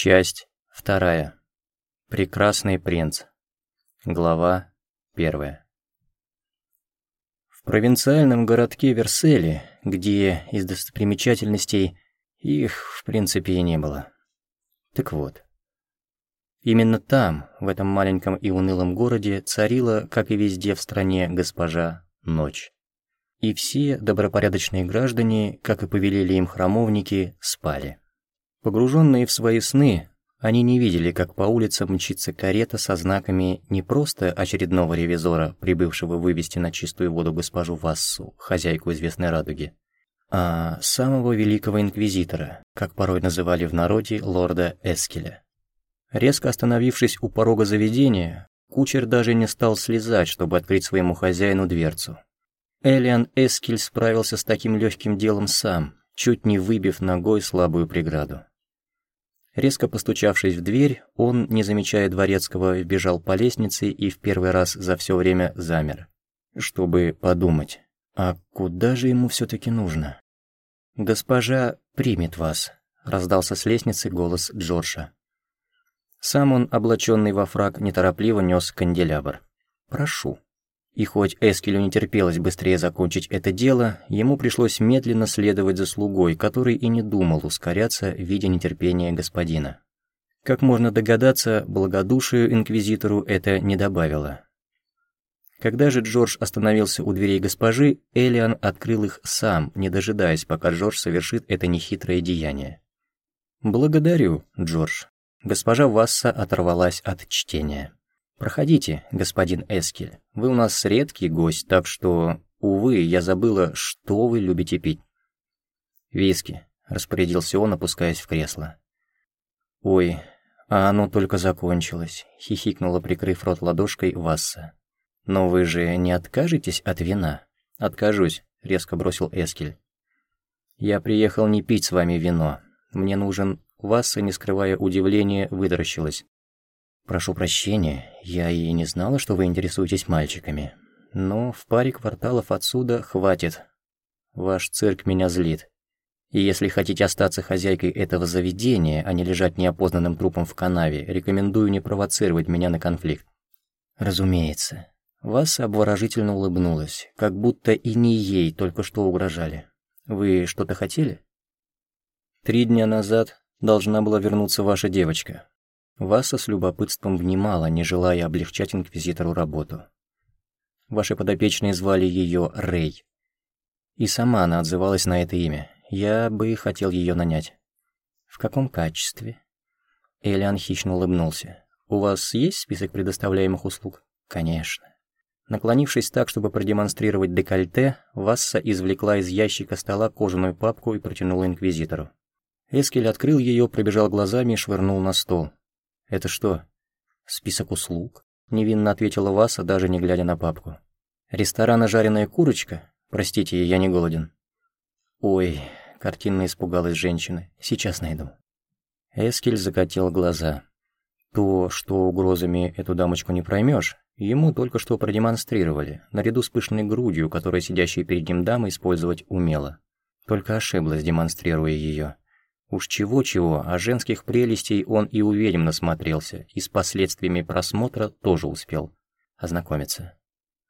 Часть вторая. Прекрасный принц. Глава первая. В провинциальном городке Верселе, где из достопримечательностей их, в принципе, и не было. Так вот. Именно там, в этом маленьком и унылом городе, царила, как и везде в стране, госпожа Ночь. И все добропорядочные граждане, как и повелели им храмовники, спали. Погруженные в свои сны, они не видели, как по улицам мчится карета со знаками не просто очередного ревизора, прибывшего вывести на чистую воду госпожу Вассу, хозяйку известной радуги, а самого великого инквизитора, как порой называли в народе лорда Эскеля. Резко остановившись у порога заведения, кучер даже не стал слезать, чтобы открыть своему хозяину дверцу. Элиан Эскель справился с таким легким делом сам, чуть не выбив ногой слабую преграду. Резко постучавшись в дверь, он, не замечая дворецкого, вбежал по лестнице и в первый раз за все время замер, чтобы подумать, а куда же ему все таки нужно? «Госпожа примет вас», — раздался с лестницы голос Джорджа. Сам он, облаченный во фраг, неторопливо нес канделябр. «Прошу». И хоть Эскелю не терпелось быстрее закончить это дело, ему пришлось медленно следовать за слугой, который и не думал ускоряться, видя нетерпение господина. Как можно догадаться, благодушию инквизитору это не добавило. Когда же Джордж остановился у дверей госпожи, Элиан открыл их сам, не дожидаясь, пока Джордж совершит это нехитрое деяние. «Благодарю, Джордж». Госпожа Васса оторвалась от чтения. «Проходите, господин Эскель. Вы у нас редкий гость, так что, увы, я забыла, что вы любите пить». «Виски», — распорядился он, опускаясь в кресло. «Ой, а оно только закончилось», — хихикнула, прикрыв рот ладошкой Васса. «Но вы же не откажетесь от вина?» «Откажусь», — резко бросил Эскель. «Я приехал не пить с вами вино. Мне нужен...» Васса, не скрывая удивления, выдращилась. «Прошу прощения, я и не знала, что вы интересуетесь мальчиками. Но в паре кварталов отсюда хватит. Ваш цирк меня злит. И если хотите остаться хозяйкой этого заведения, а не лежать неопознанным трупом в канаве, рекомендую не провоцировать меня на конфликт». «Разумеется». Вас обворожительно улыбнулась, как будто и не ей только что угрожали. «Вы что-то хотели?» «Три дня назад должна была вернуться ваша девочка. Васа с любопытством внимала, не желая облегчать инквизитору работу. Ваши подопечные звали ее Рэй. И сама она отзывалась на это имя. Я бы хотел ее нанять. В каком качестве? Элиан хищно улыбнулся. У вас есть список предоставляемых услуг? Конечно. Наклонившись так, чтобы продемонстрировать декольте, Васса извлекла из ящика стола кожаную папку и протянула инквизитору. Эскель открыл ее, пробежал глазами и швырнул на стол. «Это что?» «Список услуг?» — невинно ответила Васа, даже не глядя на папку. «Ресторана жареная курочка? Простите, я не голоден». «Ой», — картинно испугалась женщина, — «сейчас найду». Эскель закатил глаза. То, что угрозами эту дамочку не проймешь, ему только что продемонстрировали, наряду с пышной грудью, которую сидящая перед ним дама использовать умела. Только ошиблась, демонстрируя ее. Уж чего-чего, а женских прелестей он и у ведьм насмотрелся, и с последствиями просмотра тоже успел ознакомиться.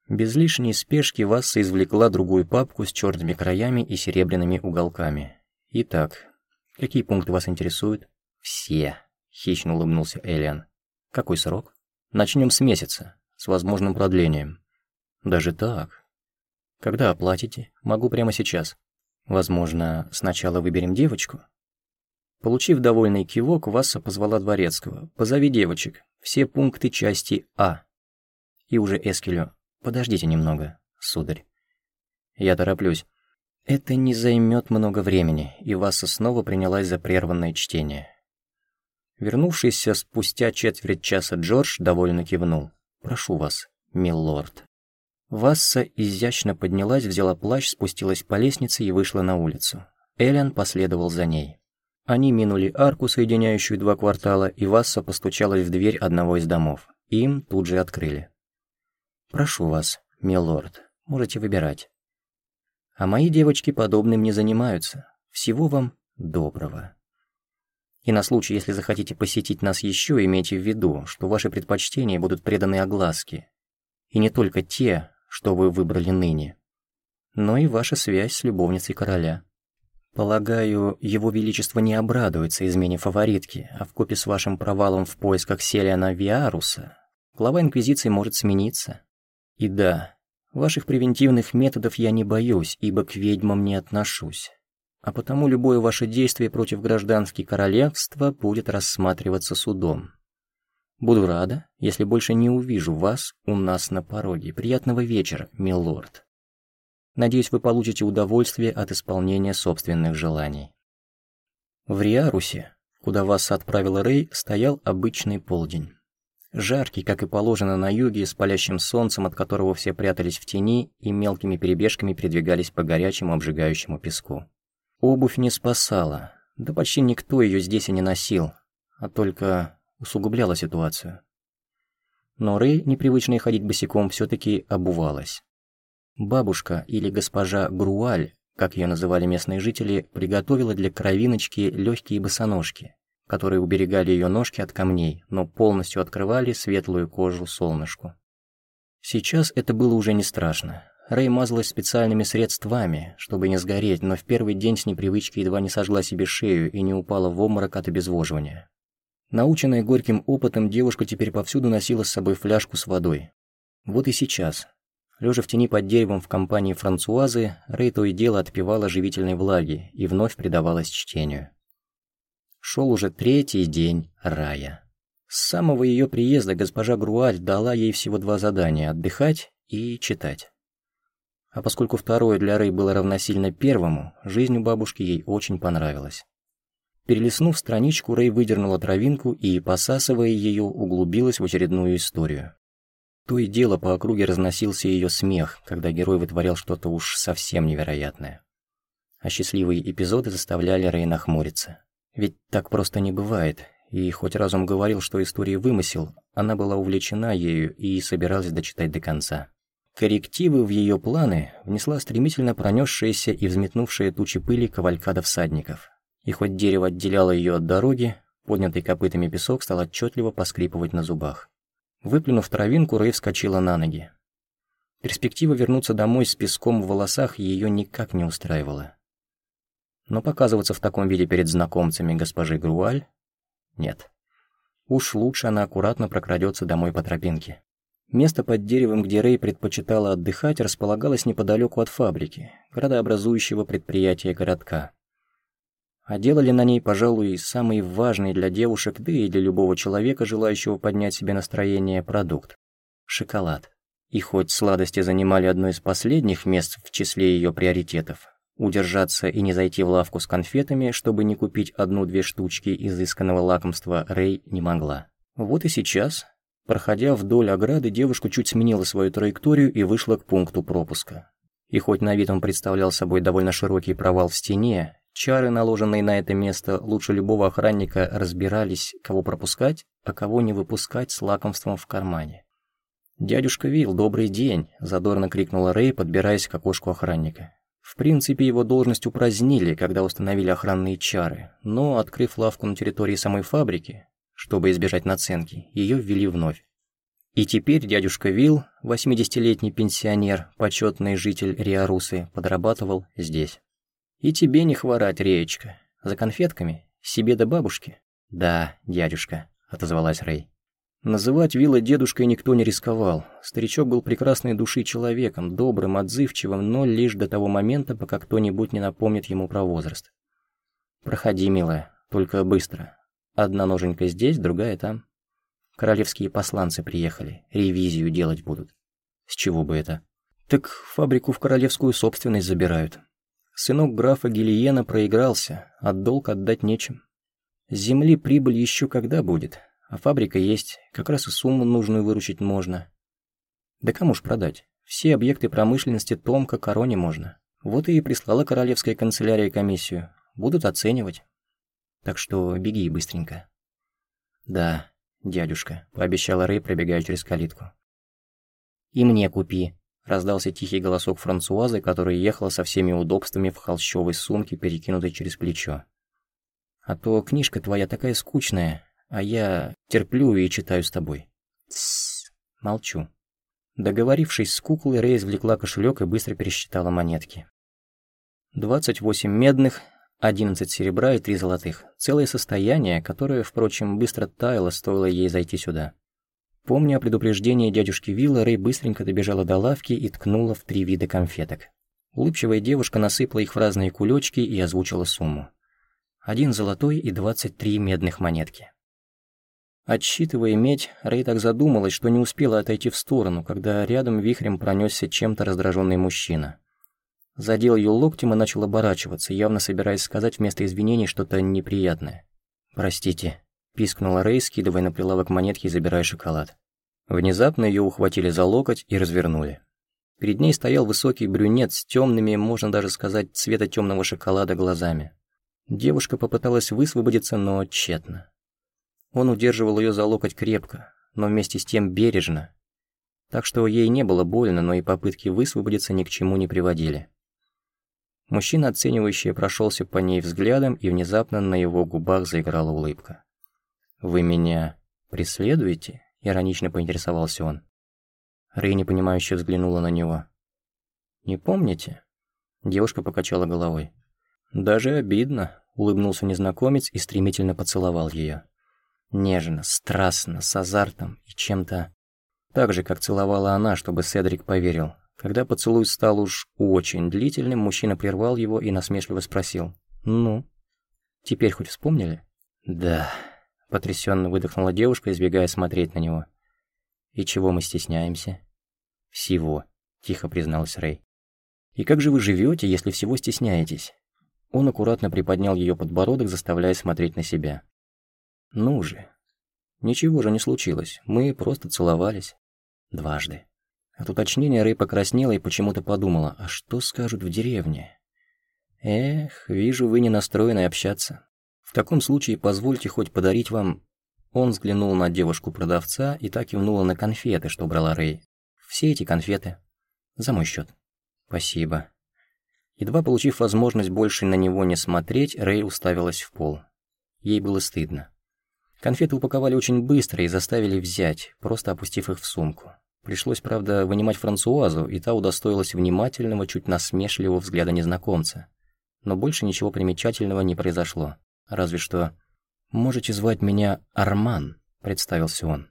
Без лишней спешки Васса извлекла другую папку с черными краями и серебряными уголками. «Итак, какие пункты вас интересуют?» «Все», — хищно улыбнулся Элиан. «Какой срок?» «Начнем с месяца, с возможным продлением». «Даже так?» «Когда оплатите? Могу прямо сейчас». «Возможно, сначала выберем девочку?» Получив довольный кивок, Васса позвала Дворецкого. «Позови девочек. Все пункты части А». И уже Эскелю. «Подождите немного, сударь». «Я тороплюсь». Это не займет много времени, и Васса снова принялась за прерванное чтение. Вернувшийся спустя четверть часа Джордж довольно кивнул. «Прошу вас, милорд». Васса изящно поднялась, взяла плащ, спустилась по лестнице и вышла на улицу. Эллен последовал за ней. Они минули арку, соединяющую два квартала, и Васса постучалась в дверь одного из домов. Им тут же открыли. «Прошу вас, милорд, можете выбирать. А мои девочки подобным не занимаются. Всего вам доброго». И на случай, если захотите посетить нас еще, имейте в виду, что ваши предпочтения будут преданы огласке. И не только те, что вы выбрали ныне, но и ваша связь с любовницей короля. Полагаю, его величество не обрадуется измене фаворитки, а в купе с вашим провалом в поисках Селиана Виаруса глава Инквизиции может смениться. И да, ваших превентивных методов я не боюсь, ибо к ведьмам не отношусь а потому любое ваше действие против гражданских королевства будет рассматриваться судом. Буду рада, если больше не увижу вас у нас на пороге. Приятного вечера, милорд. Надеюсь, вы получите удовольствие от исполнения собственных желаний. В Риарусе, куда вас отправил Рэй, стоял обычный полдень. Жаркий, как и положено на юге, с палящим солнцем, от которого все прятались в тени и мелкими перебежками передвигались по горячему обжигающему песку. Обувь не спасала, да почти никто ее здесь и не носил, а только усугубляла ситуацию. Но Рэй, непривычная ходить босиком, все таки обувалась. Бабушка или госпожа Груаль, как ее называли местные жители, приготовила для кровиночки легкие босоножки, которые уберегали ее ножки от камней, но полностью открывали светлую кожу солнышку. Сейчас это было уже не страшно. Рэй мазалась специальными средствами, чтобы не сгореть, но в первый день с непривычки едва не сожгла себе шею и не упала в обморок от обезвоживания. Наученная горьким опытом, девушка теперь повсюду носила с собой фляжку с водой. Вот и сейчас. Лежа в тени под деревом в компании Франсуазы, Рэй то и дело отпивала живительной влаги и вновь предавалась чтению. Шел уже третий день рая. С самого ее приезда госпожа Груаль дала ей всего два задания – отдыхать и читать. А поскольку второе для Рэй было равносильно первому, жизнь у бабушки ей очень понравилась. Перелистнув страничку, Рэй выдернула травинку и, посасывая ее, углубилась в очередную историю. То и дело по округе разносился ее смех, когда герой вытворял что-то уж совсем невероятное. А счастливые эпизоды заставляли Рэй нахмуриться. Ведь так просто не бывает, и хоть разум говорил, что история вымысел, она была увлечена ею и собиралась дочитать до конца. Коррективы в ее планы внесла стремительно пронесшаяся и взметнувшая тучи пыли кавалькада всадников. И хоть дерево отделяло ее от дороги, поднятый копытами песок стал отчетливо поскрипывать на зубах. Выплюнув травинку, Рэй вскочила на ноги. Перспектива вернуться домой с песком в волосах ее никак не устраивала. Но показываться в таком виде перед знакомцами госпожи Груаль — нет. Уж лучше она аккуратно прокрадется домой по тропинке. Место под деревом, где Рэй предпочитала отдыхать, располагалось неподалеку от фабрики, градообразующего предприятия городка. А делали на ней, пожалуй, самый важный для девушек, да и для любого человека, желающего поднять себе настроение, продукт – шоколад. И хоть сладости занимали одно из последних мест в числе ее приоритетов, удержаться и не зайти в лавку с конфетами, чтобы не купить одну-две штучки изысканного лакомства, Рэй не могла. Вот и сейчас Проходя вдоль ограды, девушка чуть сменила свою траекторию и вышла к пункту пропуска. И хоть на вид он представлял собой довольно широкий провал в стене, чары, наложенные на это место, лучше любого охранника разбирались, кого пропускать, а кого не выпускать с лакомством в кармане. «Дядюшка Вилл, добрый день!» – задорно крикнула Рэй, подбираясь к окошку охранника. В принципе, его должность упразднили, когда установили охранные чары, но, открыв лавку на территории самой фабрики, чтобы избежать наценки, ее ввели вновь. И теперь дядюшка Вилл, 80-летний пенсионер, почетный житель Риарусы, подрабатывал здесь. «И тебе не хворать, Реечка. За конфетками? Себе да бабушке?» «Да, дядюшка», — отозвалась Рэй. Называть Вилла дедушкой никто не рисковал. Старичок был прекрасной души человеком, добрым, отзывчивым, но лишь до того момента, пока кто-нибудь не напомнит ему про возраст. «Проходи, милая, только быстро, Одна ноженька здесь, другая там. Королевские посланцы приехали, ревизию делать будут. С чего бы это? Так фабрику в королевскую собственность забирают. Сынок графа Гильена проигрался, а долг отдать нечем. С земли прибыль еще когда будет, а фабрика есть, как раз и сумму нужную выручить можно. Да кому ж продать? Все объекты промышленности томка короне можно. Вот и прислала королевская канцелярия комиссию. Будут оценивать. Так что беги быстренько». «Да, дядюшка», — пообещала Рэй, пробегая через калитку. «И мне купи», — раздался тихий голосок Франсуазы, которая ехала со всеми удобствами в холщовой сумке, перекинутой через плечо. А то книжка твоя такая скучная, а я терплю и читаю с тобой». «Тссс, молчу». Договорившись с куклой, Рэй извлекла кошелек и быстро пересчитала монетки. 28 медных, 11 серебра и 3 золотых. Целое состояние, которое, впрочем, быстро таяло, стоило ей зайти сюда. Помня о предупреждении дядюшки Вилла, Рэй быстренько добежала до лавки и ткнула в три вида конфеток. Улыбчивая девушка насыпала их в разные кулечки и озвучила сумму. Один золотой и 23 медных монетки. Отсчитывая медь, Рэй так задумалась, что не успела отойти в сторону, когда рядом вихрем пронесся чем-то раздраженный мужчина. Задел ее локтем и начал оборачиваться, явно собираясь сказать вместо извинений что-то неприятное. «Простите», – пискнула Рэй, скидывая на прилавок монетки и забирая шоколад. Внезапно ее ухватили за локоть и развернули. Перед ней стоял высокий брюнет с темными, можно даже сказать, цвета темного шоколада глазами. Девушка попыталась высвободиться, но тщетно. Он удерживал ее за локоть крепко, но вместе с тем бережно, так что ей не было больно, но и попытки высвободиться ни к чему не приводили. Мужчина, оценивающий, прошелся по ней взглядом, и внезапно на его губах заиграла улыбка. «Вы меня преследуете?» — иронично поинтересовался он. Рэй непонимающе взглянула на него. «Не помните?» Девушка покачала головой. «Даже обидно», — улыбнулся незнакомец и стремительно поцеловал ее. Нежно, страстно, с азартом и чем-то... Так же, как целовала она, чтобы Седрик поверил. Когда поцелуй стал уж очень длительным, мужчина прервал его и насмешливо спросил. «Ну, теперь хоть вспомнили?» «Да», — потрясенно выдохнула девушка, избегая смотреть на него. «И чего мы стесняемся?» «Всего», — тихо призналась Рэй. «И как же вы живете, если всего стесняетесь?» Он аккуратно приподнял ее подбородок, заставляя смотреть на себя. «Ну же. Ничего же не случилось, мы просто целовались. Дважды». От уточнения Рэй покраснела и почему-то подумала, а что скажут в деревне? Эх, вижу, вы не настроены общаться. В таком случае позвольте хоть подарить вам... Он взглянул на девушку-продавца и так кивнула на конфеты, что брала Рэй. Все эти конфеты. За мой счет. Спасибо. Едва получив возможность больше на него не смотреть, Рэй уставилась в пол. Ей было стыдно. Конфеты упаковали очень быстро и заставили взять, просто опустив их в сумку. Пришлось, правда, вынимать Франсуазу, и та удостоилась внимательного, чуть насмешливого взгляда незнакомца. Но больше ничего примечательного не произошло. Разве что... «Можете звать меня Арман», — представился он.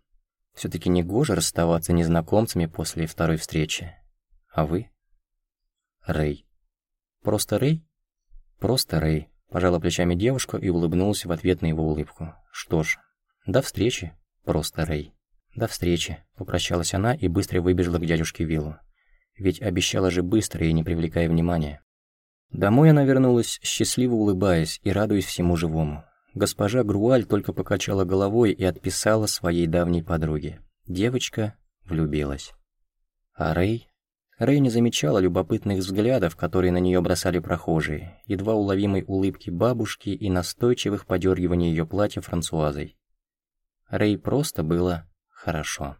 все таки не гоже расставаться незнакомцами после второй встречи. А вы? Рэй. Просто Рэй? Просто Рэй. Пожала плечами девушка и улыбнулась в ответ на его улыбку. Что ж, до встречи, просто Рэй. «До встречи», — попрощалась она и быстро выбежала к дядюшке Виллу. Ведь обещала же быстро и не привлекая внимания. Домой она вернулась, счастливо улыбаясь и радуясь всему живому. Госпожа Груаль только покачала головой и отписала своей давней подруге. Девочка влюбилась. А Рэй? Рэй не замечала любопытных взглядов, которые на нее бросали прохожие, едва уловимой улыбки бабушки и настойчивых подергиваний ее платья Франсуазой. Рэй просто было хорошо.